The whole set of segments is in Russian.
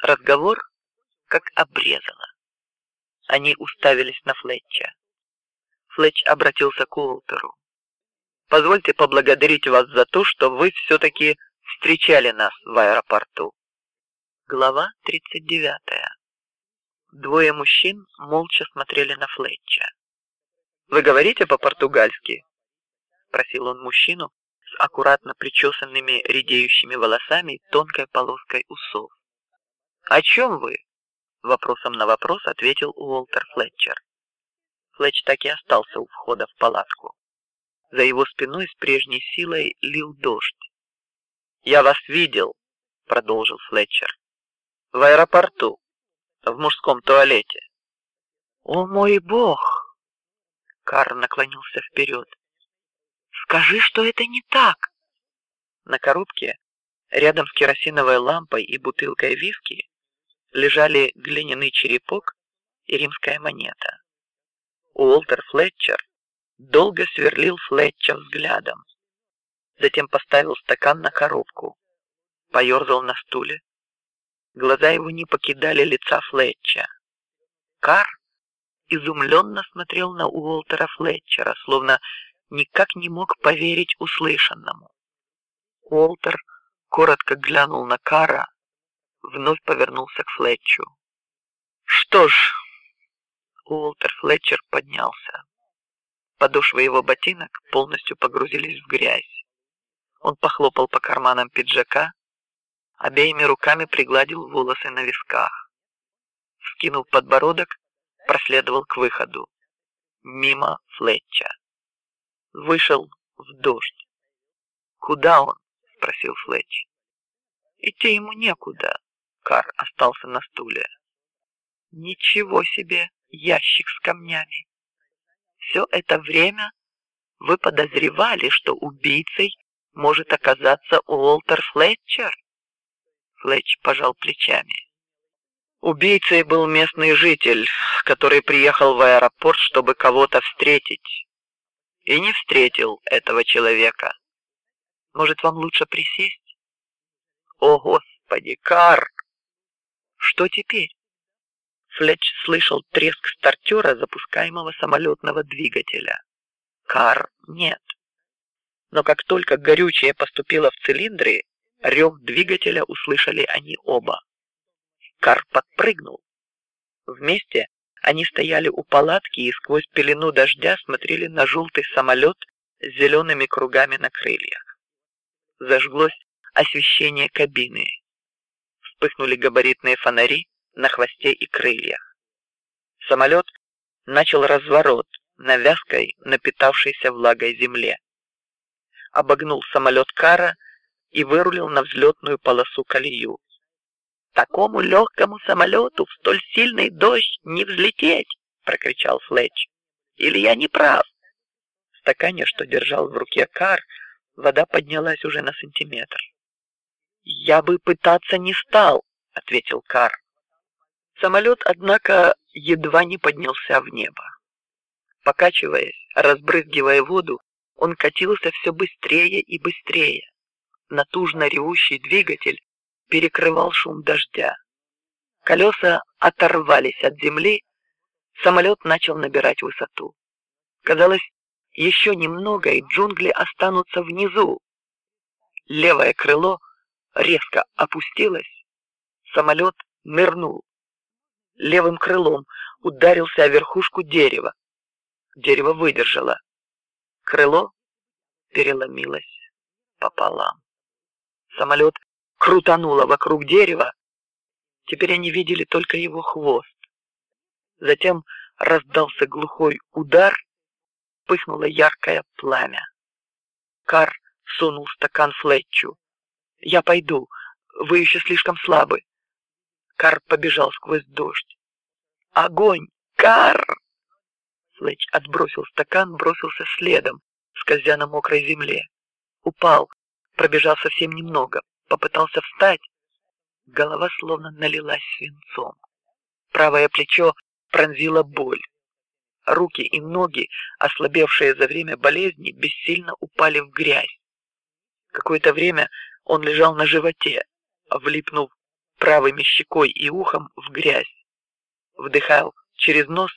Разговор как обрезало. Они уставились на Флетча. Флетч обратился к Уолтеру. Позвольте поблагодарить вас за то, что вы все-таки встречали нас в аэропорту. Глава тридцать девятая. Двое мужчин молча смотрели на Флетча. Вы говорите по-португальски? спросил он мужчину с аккуратно причесанными редеющими волосами и тонкой полоской усов. О чем вы? Вопросом на вопрос ответил Уолтер Флетчер. Флетч так и остался у входа в палатку. За его спиной с прежней силой лил дождь. Я вас видел, продолжил Флетчер, в аэропорту, в мужском туалете. О мой бог! Кар наклонился вперед. Скажи, что это не так. На коробке, рядом с керосиновой лампой и бутылкой виски, лежали глиняный черепок и римская монета. Уолтер Флетчер долго сверлил Флетча взглядом, затем поставил стакан на коробку, поерзал на стуле. Глаза его не покидали лица Флетча. Кар изумленно смотрел на Уолтера Флетчера, словно никак не мог поверить услышанному. Уолтер коротко глянул на Кара, вновь повернулся к Флетчу. Что ж, Уолтер Флетчер поднялся. Подошвы его ботинок полностью погрузились в грязь. Он похлопал по карманам пиджака, обеими руками пригладил волосы на висках, скинув подбородок, проследовал к выходу, мимо Флетча. Вышел в дождь. Куда он? спросил Флетч. Идти ему некуда. Кар остался на стуле. Ничего себе ящик с камнями. Все это время вы подозревали, что убийцей может оказаться Уолтер Флетчер? Флетч пожал плечами. Убийцей был местный житель, который приехал в аэропорт, чтобы кого-то встретить, и не встретил этого человека. Может, вам лучше присесть? О, господи, Кар! Что теперь? Флетч слышал треск стартера запускаемого самолетного двигателя. Кар нет. Но как только горючее поступило в цилиндры, рев двигателя услышали они оба. Кар подпрыгнул. Вместе они стояли у палатки и сквозь пелену дождя смотрели на желтый самолет с зелеными кругами на крыльях. Зажглось освещение кабины. Вспыхнули габаритные фонари на хвосте и крыльях. Самолет начал разворот на вязкой, напитавшейся влагой земле. Обогнул самолет Кара и вырулил на взлетную полосу колею. Такому легкому самолету в столь сильный дождь не взлететь, прокричал Флетч. Или я не прав? В стакане, что держал в руке Кар, вода поднялась уже на сантиметр. Я бы пытаться не стал, ответил Кар. Самолет, однако, едва не поднялся в небо. Покачиваясь, разбрызгивая воду, он катился все быстрее и быстрее. Натужно ревущий двигатель перекрывал шум дождя. Колеса оторвались от земли, самолет начал набирать высоту. Казалось, еще немного и джунгли останутся внизу. Левое крыло резко опустилось, самолет нырнул левым крылом ударился о верхушку дерева. Дерево выдержало. Крыло переломилось пополам. Самолет крутануло вокруг дерева. Теперь они видели только его хвост. Затем раздался глухой удар, пыхнуло яркое пламя. Кар сунул стакан Флетчу. Я пойду. Вы еще слишком слабы. Кар побежал сквозь дождь. Огонь! Кар! Флетч отбросил стакан, бросился следом, скользя на мокрой земле. Упал, пробежал совсем немного, попытался встать. Голова словно налилась свинцом. Правое плечо пронзила боль. Руки и ноги, ослабевшие за время болезни, бессильно упали в грязь. Какое-то время он лежал на животе, влипнув правыми щекой и ухом в грязь, вдыхал через нос,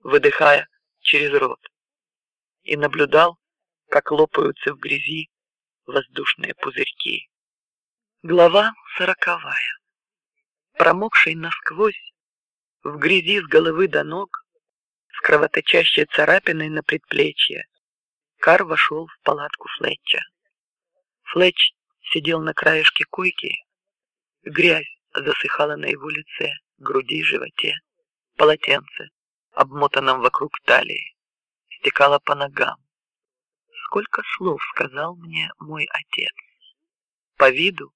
выдыхая через рот, и наблюдал, как лопаются в грязи воздушные пузырьки. Глава сороковая. Промокший насквозь, в грязи с головы до ног, с кровоточащей царапиной на предплечье, Кар вошел в палатку Флетча. Флетч сидел на краешке койки, грязь засыхала на его лице, груди, животе, полотенце, обмотанном вокруг талии, стекало по ногам. Сколько слов сказал мне мой отец. По виду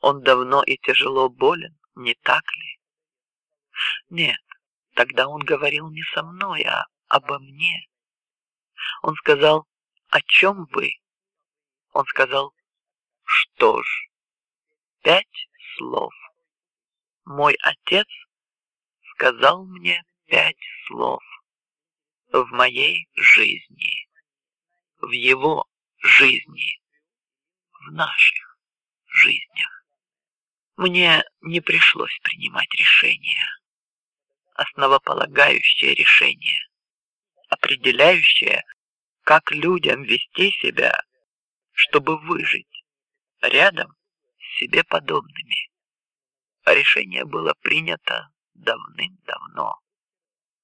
он давно и тяжело болен, не так ли? Нет, тогда он говорил не со мной, а обо мне. Он сказал, о чем вы? Он сказал, что ж, пять слов. Мой отец сказал мне пять слов в моей жизни, в его жизни, в наших жизнях. Мне не пришлось принимать решение, основополагающее решение, определяющее, как людям вести себя, чтобы выжить рядом с себе подобными. Решение было принято давным-давно.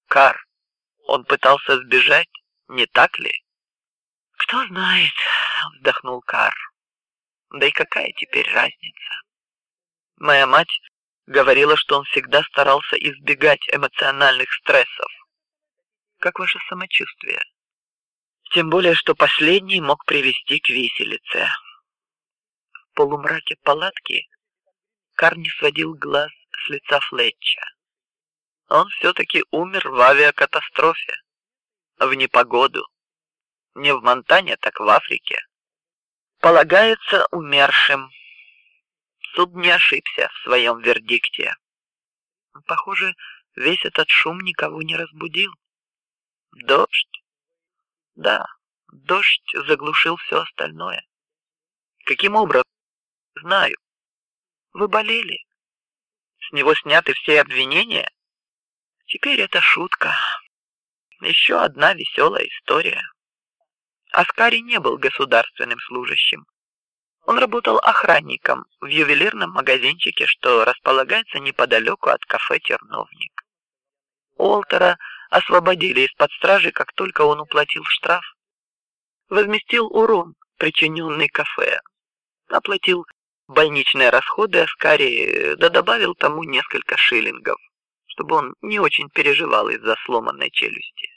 Кар, он пытался сбежать, не так ли? Кто знает, вздохнул Кар. Да и какая теперь разница? Моя мать говорила, что он всегда старался избегать эмоциональных стрессов. Как ваше самочувствие? Тем более, что последний мог привести к виселице. Полумраке палатки Карни сводил глаз с лица Флетча. Он все-таки умер в авиакатастрофе, в непогоду, не в Монтане, так в Африке. Полагается умершим. Суд не ошибся в своем вердикте. Похоже, весь этот шум никого не разбудил. Дождь. Да, дождь заглушил все остальное. Каким образом? Знаю. Вы болели. С него сняты все обвинения. Теперь это шутка. Еще одна веселая история. Аскари не был государственным служащим. Он работал охранником в ювелирном магазинчике, что располагается неподалеку от кафе Терновник. Уолтера освободили из-под стражи, как только он уплатил штраф, возместил урон, причиненный кафе, оплатил больничные расходы Аскари, да добавил тому несколько шиллингов, чтобы он не очень переживал из-за сломанной челюсти.